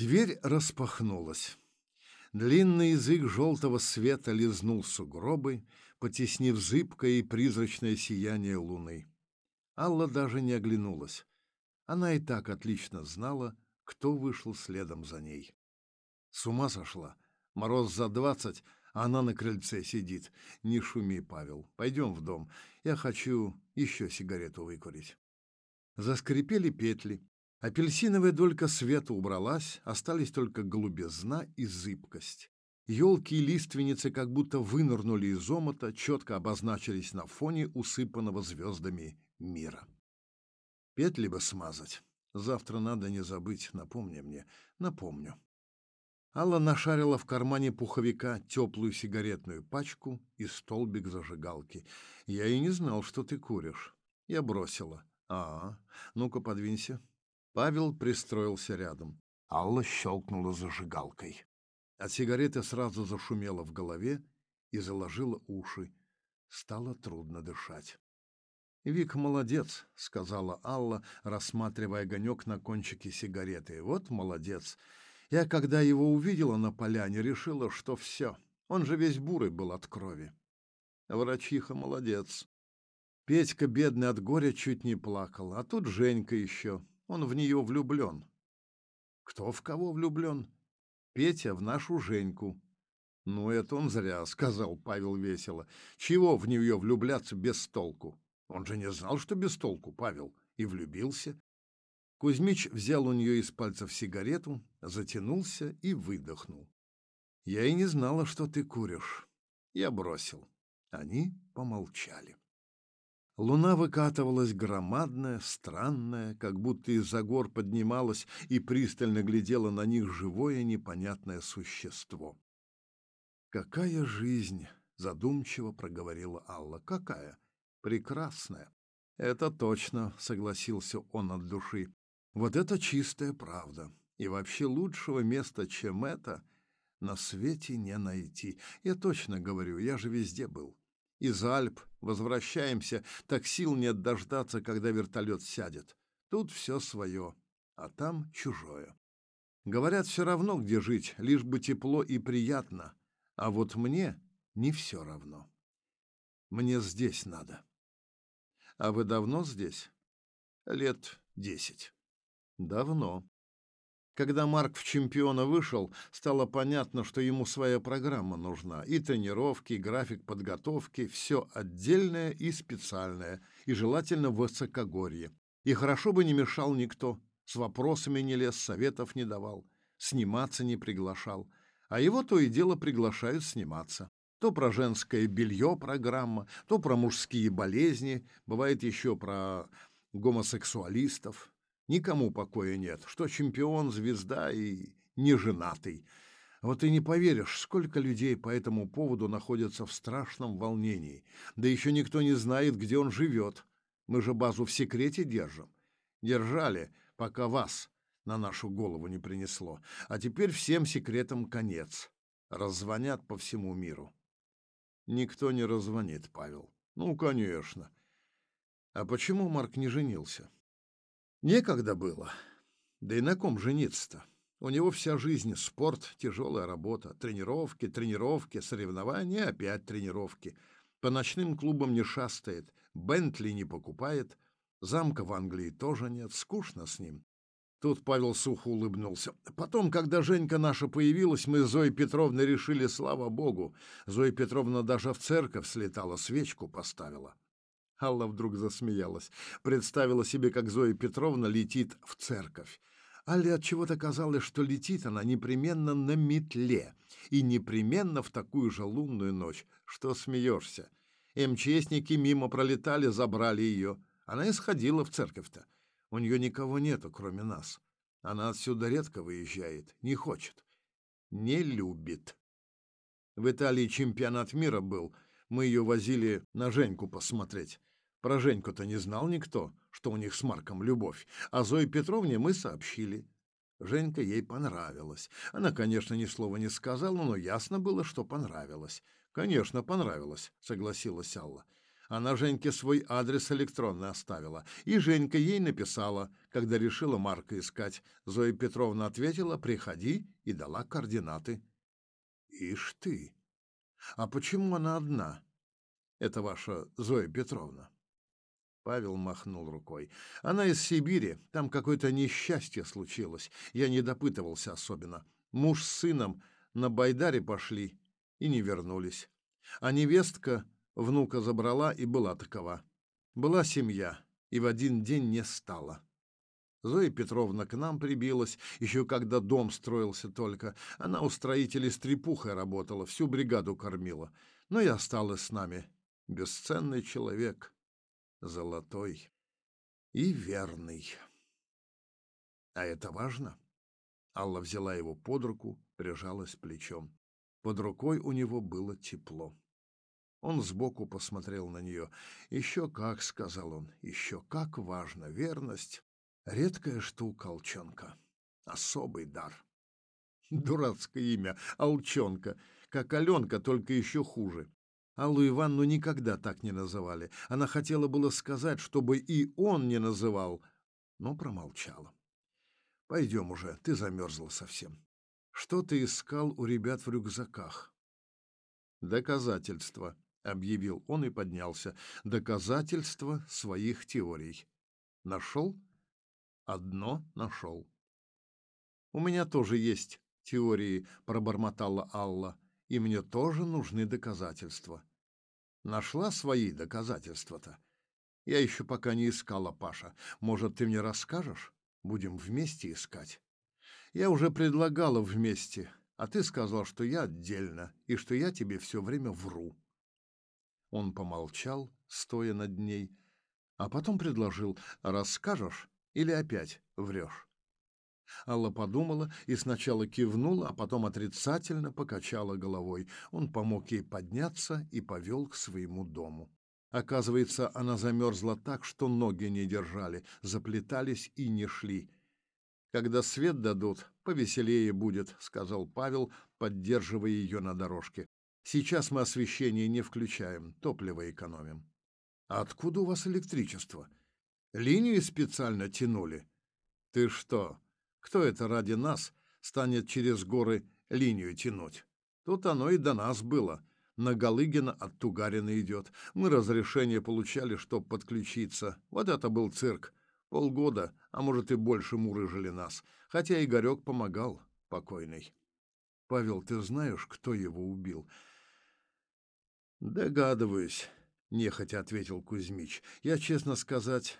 Дверь распахнулась. Длинный язык желтого света лизнул сугробы, потеснив зыбкое и призрачное сияние луны. Алла даже не оглянулась. Она и так отлично знала, кто вышел следом за ней. С ума сошла. Мороз за двадцать, а она на крыльце сидит. Не шуми, Павел. Пойдем в дом. Я хочу еще сигарету выкурить. Заскрипели петли. Апельсиновая долька света убралась, остались только голубизна и зыбкость. Елки и лиственницы как будто вынырнули из омота, четко обозначились на фоне усыпанного звездами мира. Петли бы смазать. Завтра надо не забыть, напомни мне. Напомню. Алла нашарила в кармане пуховика теплую сигаретную пачку и столбик зажигалки. Я и не знал, что ты куришь. Я бросила. А, ну-ка подвинься. Павел пристроился рядом. Алла щелкнула зажигалкой. От сигареты сразу зашумело в голове и заложило уши. Стало трудно дышать. «Вик молодец», — сказала Алла, рассматривая огонек на кончике сигареты. «Вот молодец. Я, когда его увидела на поляне, решила, что все. Он же весь бурый был от крови. Врачиха молодец. Петька, бедный от горя, чуть не плакал. А тут Женька еще. Он в нее влюблен. Кто в кого влюблен? Петя в нашу Женьку. Ну, это он зря, сказал Павел весело. Чего в нее влюбляться без толку? Он же не знал, что без толку, Павел, и влюбился. Кузьмич взял у нее из пальцев сигарету, затянулся и выдохнул. «Я и не знала, что ты куришь». Я бросил. Они помолчали. Луна выкатывалась громадная, странная, как будто из-за гор поднималась и пристально глядела на них живое непонятное существо. «Какая жизнь!» — задумчиво проговорила Алла. «Какая? Прекрасная!» «Это точно!» — согласился он от души. «Вот это чистая правда. И вообще лучшего места, чем это, на свете не найти. Я точно говорю, я же везде был из Альп, возвращаемся, так сил нет дождаться, когда вертолет сядет. Тут все свое, а там чужое. Говорят, все равно, где жить, лишь бы тепло и приятно. А вот мне не все равно. Мне здесь надо. А вы давно здесь? Лет десять. Давно. Когда Марк в чемпиона вышел, стало понятно, что ему своя программа нужна. И тренировки, и график подготовки, все отдельное и специальное, и желательно высокогорье. И хорошо бы не мешал никто, с вопросами не лез, советов не давал, сниматься не приглашал. А его то и дело приглашают сниматься. То про женское белье программа, то про мужские болезни, бывает еще про гомосексуалистов. Никому покоя нет, что чемпион, звезда и неженатый. Вот и не поверишь, сколько людей по этому поводу находятся в страшном волнении. Да еще никто не знает, где он живет. Мы же базу в секрете держим. Держали, пока вас на нашу голову не принесло. А теперь всем секретам конец. Раззвонят по всему миру. Никто не раззвонит, Павел. Ну, конечно. А почему Марк не женился? Некогда было. Да и на ком жениться-то? У него вся жизнь — спорт, тяжелая работа, тренировки, тренировки, соревнования, опять тренировки. По ночным клубам не шастает, Бентли не покупает, замка в Англии тоже нет, скучно с ним. Тут Павел сухо улыбнулся. Потом, когда Женька наша появилась, мы с Зоей Петровной решили, слава богу. Зоя Петровна даже в церковь слетала, свечку поставила. Алла вдруг засмеялась, представила себе, как Зоя Петровна летит в церковь. Алле от чего-то казалось, что летит она непременно на метле и непременно в такую же лунную ночь. Что смеешься? МЧСники мимо пролетали, забрали ее. Она и сходила в церковь-то. У нее никого нету, кроме нас. Она отсюда редко выезжает, не хочет. Не любит. В Италии чемпионат мира был. Мы ее возили на Женьку посмотреть. Про Женьку-то не знал никто, что у них с Марком любовь, а Зое Петровне мы сообщили. Женька ей понравилась. Она, конечно, ни слова не сказала, но ясно было, что понравилось. «Конечно, понравилось», — согласилась Алла. Она Женьке свой адрес электронный оставила, и Женька ей написала, когда решила Марка искать. Зоя Петровна ответила «Приходи» и дала координаты. Ишь ты! А почему она одна? Это ваша Зоя Петровна. Павел махнул рукой. Она из Сибири, там какое-то несчастье случилось. Я не допытывался особенно. Муж с сыном на Байдаре пошли и не вернулись. А невестка внука забрала и была такова. Была семья, и в один день не стало. Зоя Петровна к нам прибилась, еще когда дом строился только. Она у строителей стрепухой работала, всю бригаду кормила. Но и осталась с нами. Бесценный человек, золотой и верный. А это важно. Алла взяла его под руку, прижалась плечом. Под рукой у него было тепло. Он сбоку посмотрел на нее. «Еще как», — сказал он, — «еще как важно. Верность — редкая штука, Алчонка. Особый дар». Дурацкое имя — Алчонка, как Аленка, только еще хуже. Аллу Ивановну никогда так не называли. Она хотела было сказать, чтобы и он не называл, но промолчала. «Пойдем уже, ты замерзла совсем. Что ты искал у ребят в рюкзаках?» «Доказательства», — объявил он и поднялся. «Доказательства своих теорий. Нашел?» «Одно нашел». «У меня тоже есть теории», — пробормотала Алла. «И мне тоже нужны доказательства». «Нашла свои доказательства-то?» «Я еще пока не искала, Паша. Может, ты мне расскажешь? Будем вместе искать». «Я уже предлагала вместе, а ты сказал, что я отдельно и что я тебе все время вру». Он помолчал, стоя над ней, а потом предложил «Расскажешь или опять врешь?» Алла подумала и сначала кивнула, а потом отрицательно покачала головой. Он помог ей подняться и повел к своему дому. Оказывается, она замерзла так, что ноги не держали, заплетались и не шли. «Когда свет дадут, повеселее будет», — сказал Павел, поддерживая ее на дорожке. Сейчас мы освещение не включаем, топливо экономим. А откуда у вас электричество? Линию специально тянули? Ты что? Кто это ради нас станет через горы линию тянуть? Тут оно и до нас было. На Галыгина от Тугарина идет. Мы разрешение получали, чтоб подключиться. Вот это был цирк. Полгода, а может и больше мурыжили нас. Хотя Игорек помогал, покойный. Павел, ты знаешь, кто его убил? «Догадываюсь», — нехотя ответил Кузьмич. «Я, честно сказать,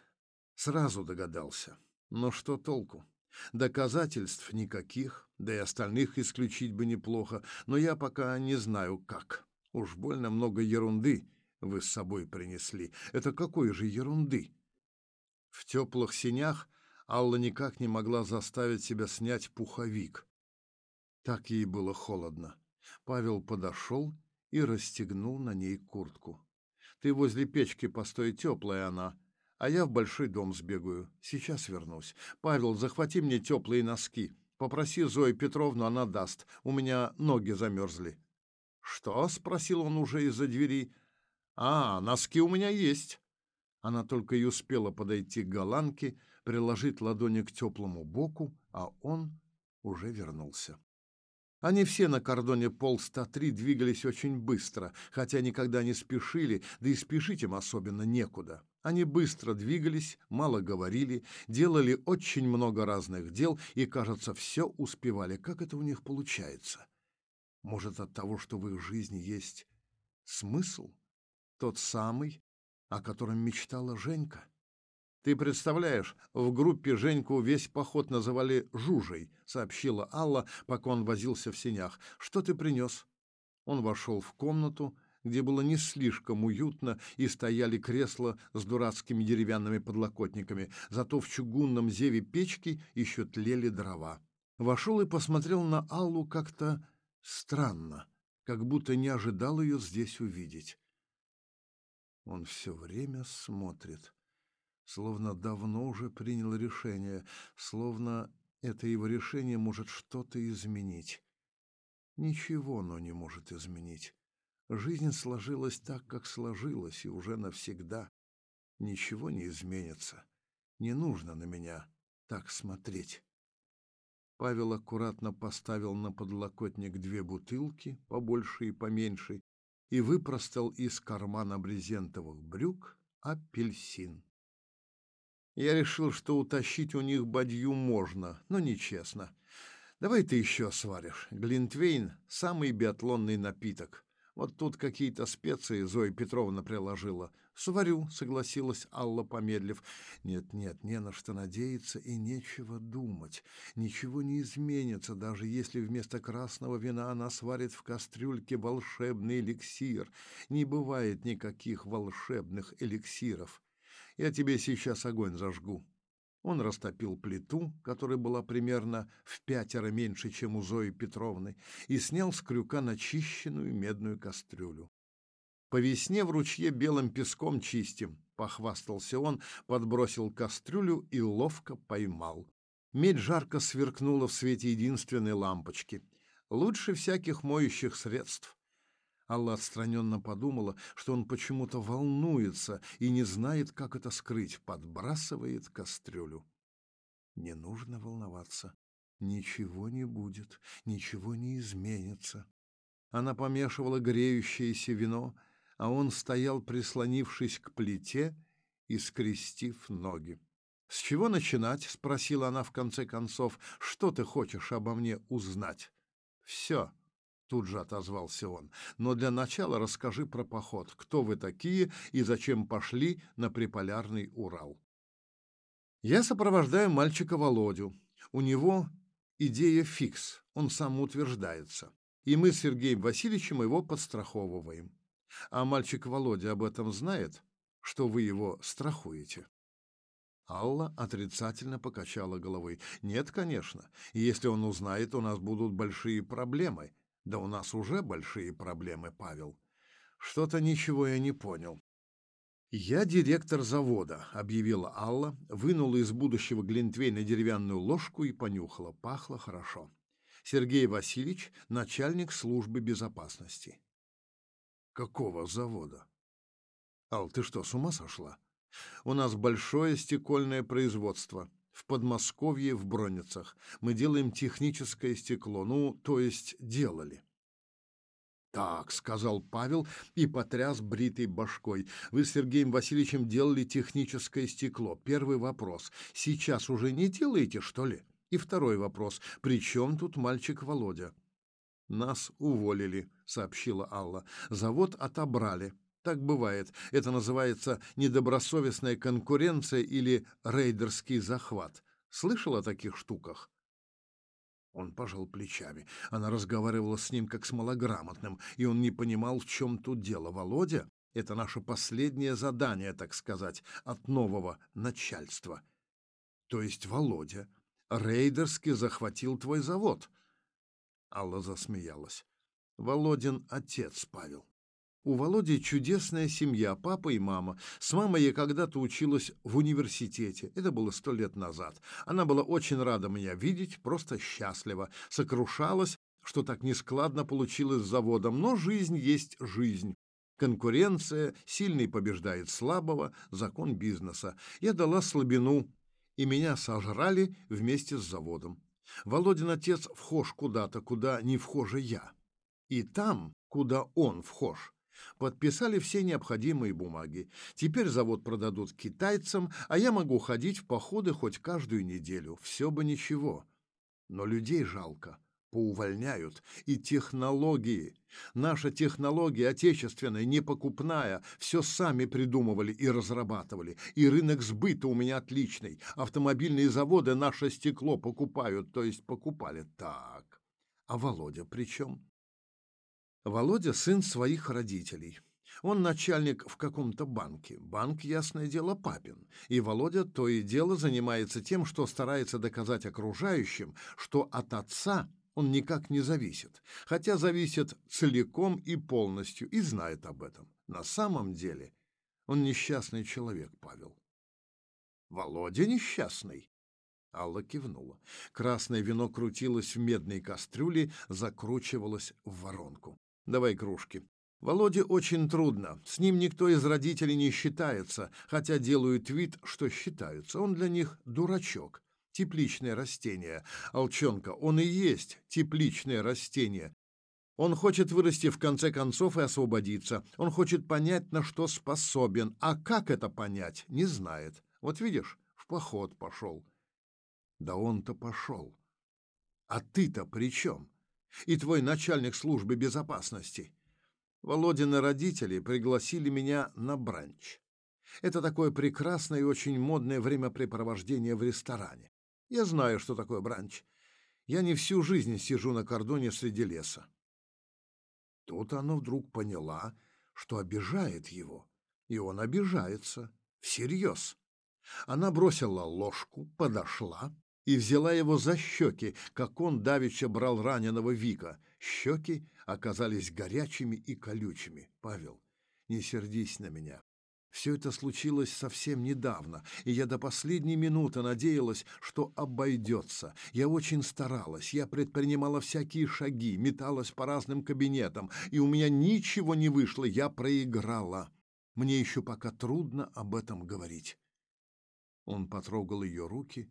сразу догадался. Но что толку? Доказательств никаких, да и остальных исключить бы неплохо, но я пока не знаю, как. Уж больно много ерунды вы с собой принесли. Это какой же ерунды?» В теплых синях Алла никак не могла заставить себя снять пуховик. Так ей было холодно. Павел подошел и расстегнул на ней куртку. «Ты возле печки постой, теплая она, а я в большой дом сбегаю. Сейчас вернусь. Павел, захвати мне теплые носки. Попроси Зою Петровну, она даст. У меня ноги замерзли». «Что?» — спросил он уже из-за двери. «А, носки у меня есть». Она только и успела подойти к голландке, приложить ладони к теплому боку, а он уже вернулся. Они все на кордоне пол-103 двигались очень быстро, хотя никогда не спешили, да и спешить им особенно некуда. Они быстро двигались, мало говорили, делали очень много разных дел и, кажется, все успевали. Как это у них получается? Может, от того, что в их жизни есть смысл? Тот самый, о котором мечтала Женька? «Ты представляешь, в группе Женьку весь поход называли «Жужей», — сообщила Алла, пока он возился в сенях. «Что ты принес?» Он вошел в комнату, где было не слишком уютно и стояли кресла с дурацкими деревянными подлокотниками, зато в чугунном зеве печки еще тлели дрова. Вошел и посмотрел на Аллу как-то странно, как будто не ожидал ее здесь увидеть. Он все время смотрит словно давно уже принял решение, словно это его решение может что-то изменить. Ничего оно не может изменить. Жизнь сложилась так, как сложилась, и уже навсегда. Ничего не изменится. Не нужно на меня так смотреть. Павел аккуратно поставил на подлокотник две бутылки, побольше и поменьше, и выпростал из кармана брезентовых брюк апельсин. Я решил, что утащить у них бадью можно, но нечестно. Давай ты еще сваришь. Глинтвейн — самый биатлонный напиток. Вот тут какие-то специи Зоя Петровна приложила. Сварю, согласилась Алла, помедлив. Нет, нет, не на что надеяться и нечего думать. Ничего не изменится, даже если вместо красного вина она сварит в кастрюльке волшебный эликсир. Не бывает никаких волшебных эликсиров. Я тебе сейчас огонь зажгу. Он растопил плиту, которая была примерно в пятеро меньше, чем у Зои Петровны, и снял с крюка начищенную медную кастрюлю. «По весне в ручье белым песком чистим», — похвастался он, подбросил кастрюлю и ловко поймал. Медь жарко сверкнула в свете единственной лампочки. Лучше всяких моющих средств. Алла отстраненно подумала, что он почему-то волнуется и не знает, как это скрыть, подбрасывает кастрюлю. Не нужно волноваться. Ничего не будет, ничего не изменится. Она помешивала греющееся вино, а он стоял, прислонившись к плите и скрестив ноги. «С чего начинать?» — спросила она в конце концов. «Что ты хочешь обо мне узнать?» «Все», Тут же отозвался он. Но для начала расскажи про поход. Кто вы такие и зачем пошли на приполярный Урал? Я сопровождаю мальчика Володю. У него идея фикс, он сам утверждается. И мы с Сергеем Васильевичем его подстраховываем. А мальчик Володя об этом знает, что вы его страхуете. Алла отрицательно покачала головой. «Нет, конечно. Если он узнает, у нас будут большие проблемы. Да у нас уже большие проблемы, Павел. Что-то ничего я не понял. «Я директор завода», — объявила Алла, вынула из будущего глинтвейна деревянную ложку и понюхала. Пахло хорошо. Сергей Васильевич — начальник службы безопасности. «Какого завода?» «Ал, ты что, с ума сошла? У нас большое стекольное производство в Подмосковье в Бронницах. Мы делаем техническое стекло, ну, то есть делали. «Так», — сказал Павел и потряс бритой башкой. «Вы с Сергеем Васильевичем делали техническое стекло. Первый вопрос. Сейчас уже не делаете, что ли? И второй вопрос. При чем тут мальчик Володя?» «Нас уволили», — сообщила Алла. «Завод отобрали. Так бывает. Это называется недобросовестная конкуренция или рейдерский захват. Слышал о таких штуках? Он пожал плечами. Она разговаривала с ним как с малограмотным, и он не понимал, в чем тут дело. Володя — это наше последнее задание, так сказать, от нового начальства. То есть Володя рейдерски захватил твой завод. Алла засмеялась. Володин отец, Павел. У Володи чудесная семья, папа и мама. С мамой я когда-то училась в университете. Это было сто лет назад. Она была очень рада меня видеть, просто счастлива. Сокрушалась, что так нескладно получилось с заводом, но жизнь есть жизнь. Конкуренция, сильный побеждает слабого, закон бизнеса. Я дала слабину, и меня сожрали вместе с заводом. Володин отец вхож куда-то, куда не вхожа я. И там, куда он вхож, Подписали все необходимые бумаги. Теперь завод продадут китайцам, а я могу ходить в походы хоть каждую неделю. Все бы ничего. Но людей жалко. Поувольняют. И технологии. Наша технология отечественная, непокупная. Все сами придумывали и разрабатывали. И рынок сбыта у меня отличный. Автомобильные заводы наше стекло покупают, то есть покупали. Так. А Володя при чем? Володя – сын своих родителей. Он начальник в каком-то банке. Банк, ясное дело, папин. И Володя то и дело занимается тем, что старается доказать окружающим, что от отца он никак не зависит. Хотя зависит целиком и полностью, и знает об этом. На самом деле он несчастный человек, Павел. Володя несчастный. Алла кивнула. Красное вино крутилось в медной кастрюле, закручивалось в воронку. Давай кружки. Володе очень трудно. С ним никто из родителей не считается, хотя делают вид, что считаются. Он для них дурачок, тепличное растение. Алчонка, он и есть тепличное растение. Он хочет вырасти в конце концов и освободиться. Он хочет понять, на что способен. А как это понять, не знает. Вот видишь, в поход пошел. Да он-то пошел. А ты-то при чем? И твой начальник службы безопасности. Володины родители пригласили меня на бранч. Это такое прекрасное и очень модное времяпрепровождение в ресторане. Я знаю, что такое бранч. Я не всю жизнь сижу на кордоне среди леса. Тут она вдруг поняла, что обижает его, и он обижается, всерьез. Она бросила ложку, подошла и взяла его за щеки, как он давеча брал раненого Вика. Щеки оказались горячими и колючими. Павел, не сердись на меня. Все это случилось совсем недавно, и я до последней минуты надеялась, что обойдется. Я очень старалась, я предпринимала всякие шаги, металась по разным кабинетам, и у меня ничего не вышло, я проиграла. Мне еще пока трудно об этом говорить. Он потрогал ее руки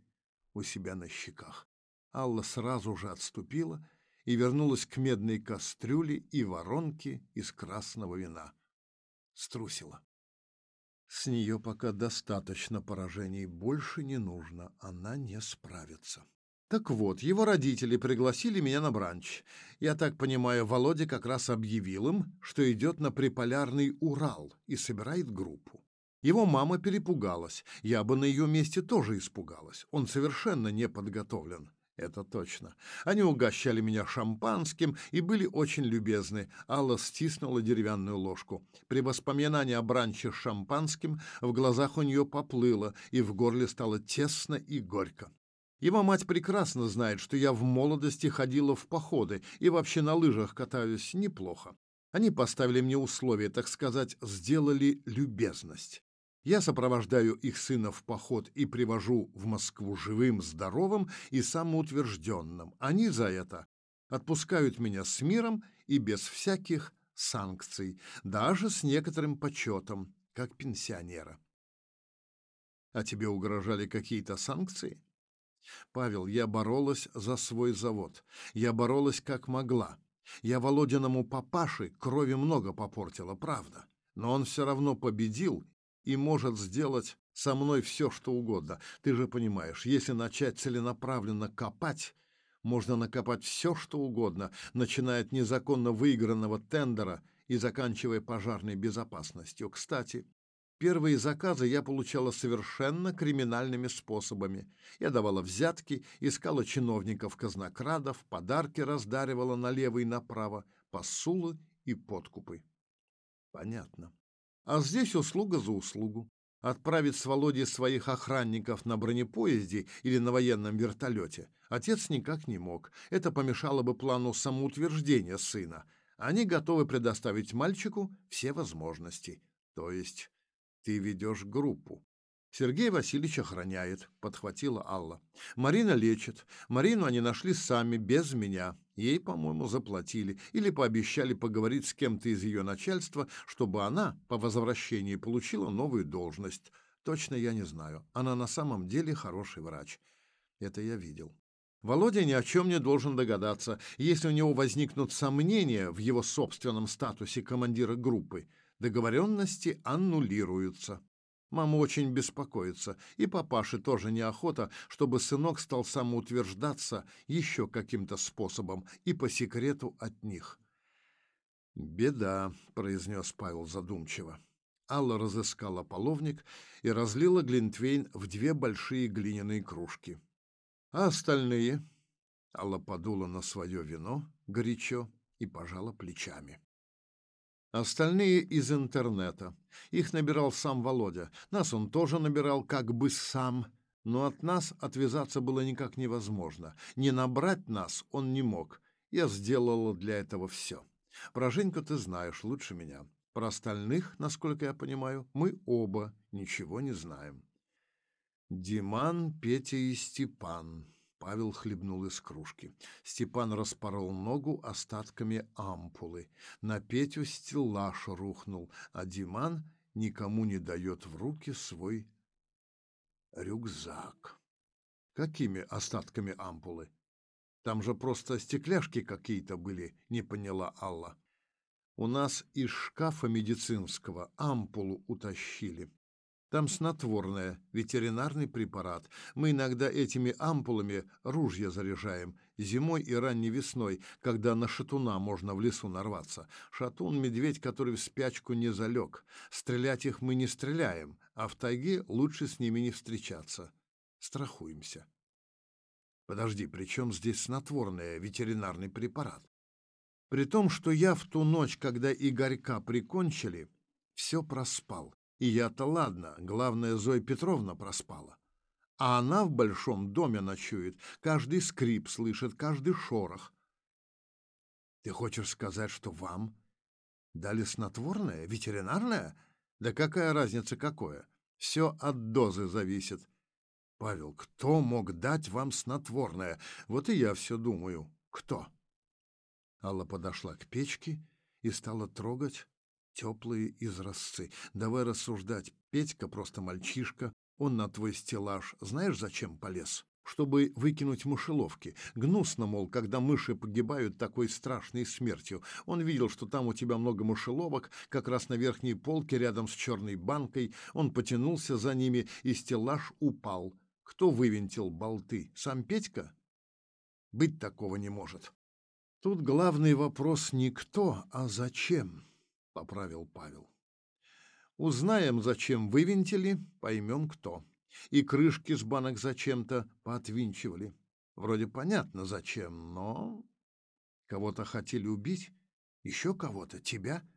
у себя на щеках. Алла сразу же отступила и вернулась к медной кастрюле и воронке из красного вина. Струсила. С нее пока достаточно поражений, больше не нужно, она не справится. Так вот, его родители пригласили меня на бранч. Я так понимаю, Володя как раз объявил им, что идет на приполярный Урал и собирает группу. Его мама перепугалась. Я бы на ее месте тоже испугалась. Он совершенно не подготовлен. Это точно. Они угощали меня шампанским и были очень любезны. Алла стиснула деревянную ложку. При воспоминании о бранче с шампанским в глазах у нее поплыло, и в горле стало тесно и горько. Его мать прекрасно знает, что я в молодости ходила в походы и вообще на лыжах катаюсь неплохо. Они поставили мне условия, так сказать, сделали любезность. Я сопровождаю их сына в поход и привожу в Москву живым, здоровым и самоутвержденным. Они за это отпускают меня с миром и без всяких санкций, даже с некоторым почетом, как пенсионера. А тебе угрожали какие-то санкции? Павел, я боролась за свой завод. Я боролась как могла. Я Володиному папаше крови много попортила, правда. Но он все равно победил и может сделать со мной все, что угодно. Ты же понимаешь, если начать целенаправленно копать, можно накопать все, что угодно, начиная от незаконно выигранного тендера и заканчивая пожарной безопасностью. Кстати, первые заказы я получала совершенно криминальными способами. Я давала взятки, искала чиновников-казнокрадов, подарки раздаривала налево и направо, посулы и подкупы. Понятно. А здесь услуга за услугу. Отправить с Володей своих охранников на бронепоезде или на военном вертолете отец никак не мог. Это помешало бы плану самоутверждения сына. Они готовы предоставить мальчику все возможности. То есть ты ведешь группу. Сергей Васильевич охраняет, подхватила Алла. Марина лечит. Марину они нашли сами, без меня. Ей, по-моему, заплатили или пообещали поговорить с кем-то из ее начальства, чтобы она по возвращении получила новую должность. Точно я не знаю. Она на самом деле хороший врач. Это я видел. Володя ни о чем не должен догадаться. Если у него возникнут сомнения в его собственном статусе командира группы, договоренности аннулируются. Мама очень беспокоится, и папаше тоже неохота, чтобы сынок стал самоутверждаться еще каким-то способом и по секрету от них. «Беда», — произнес Павел задумчиво. Алла разыскала половник и разлила глинтвейн в две большие глиняные кружки. «А остальные?» Алла подула на свое вино горячо и пожала плечами. Остальные из интернета. Их набирал сам Володя. Нас он тоже набирал как бы сам, но от нас отвязаться было никак невозможно. Не набрать нас он не мог. Я сделала для этого все. Про Женьку ты знаешь лучше меня. Про остальных, насколько я понимаю, мы оба ничего не знаем. Диман, Петя и Степан. Павел хлебнул из кружки. Степан распорол ногу остатками ампулы. На Петю стеллаж рухнул, а Диман никому не дает в руки свой рюкзак. Какими остатками ампулы? Там же просто стекляшки какие-то были, не поняла Алла. У нас из шкафа медицинского ампулу утащили. Там снотворное, ветеринарный препарат. Мы иногда этими ампулами ружья заряжаем. Зимой и ранней весной, когда на шатуна можно в лесу нарваться. Шатун — медведь, который в спячку не залег. Стрелять их мы не стреляем, а в тайге лучше с ними не встречаться. Страхуемся. Подожди, при чем здесь снотворное, ветеринарный препарат? При том, что я в ту ночь, когда Игорька прикончили, все проспал. И я-то ладно, главное, Зоя Петровна проспала. А она в большом доме ночует, каждый скрип слышит, каждый шорох. Ты хочешь сказать, что вам дали снотворное, ветеринарное? Да какая разница какое? Все от дозы зависит. Павел, кто мог дать вам снотворное? Вот и я все думаю. Кто? Алла подошла к печке и стала трогать теплые изразцы. Давай рассуждать. Петька просто мальчишка. Он на твой стеллаж знаешь, зачем полез? Чтобы выкинуть мышеловки. Гнусно, мол, когда мыши погибают такой страшной смертью. Он видел, что там у тебя много мышеловок, как раз на верхней полке рядом с черной банкой. Он потянулся за ними, и стеллаж упал. Кто вывинтил болты? Сам Петька? Быть такого не может. Тут главный вопрос не кто, а зачем поправил Павел. Узнаем, зачем вывинтили, поймем, кто. И крышки с банок зачем-то поотвинчивали. Вроде понятно, зачем, но... Кого-то хотели убить? Еще кого-то? Тебя?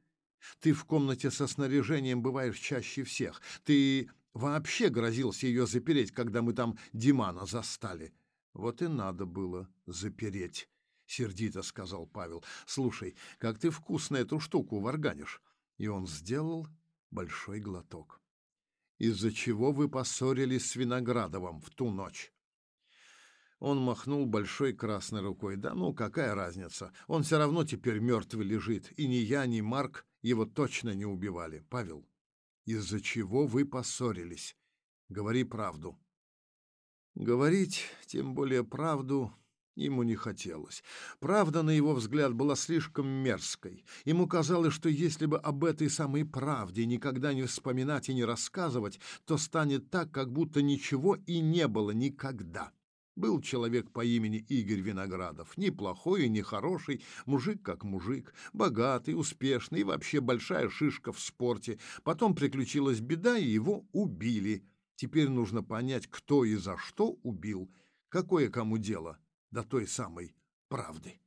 Ты в комнате со снаряжением бываешь чаще всех. Ты вообще грозился ее запереть, когда мы там Димана застали. Вот и надо было запереть сердито сказал Павел. Слушай, как ты вкусно эту штуку варганишь. И он сделал большой глоток. Из-за чего вы поссорились с Виноградовым в ту ночь? Он махнул большой красной рукой. Да ну, какая разница? Он все равно теперь мертвый лежит. И ни я, ни Марк его точно не убивали. Павел, из-за чего вы поссорились? Говори правду. Говорить, тем более правду, Ему не хотелось. Правда, на его взгляд, была слишком мерзкой. Ему казалось, что если бы об этой самой правде никогда не вспоминать и не рассказывать, то станет так, как будто ничего и не было никогда. Был человек по имени Игорь Виноградов, ни плохой и ни хороший, мужик как мужик, богатый, успешный и вообще большая шишка в спорте. Потом приключилась беда, и его убили. Теперь нужно понять, кто и за что убил, какое кому дело до той самой правды.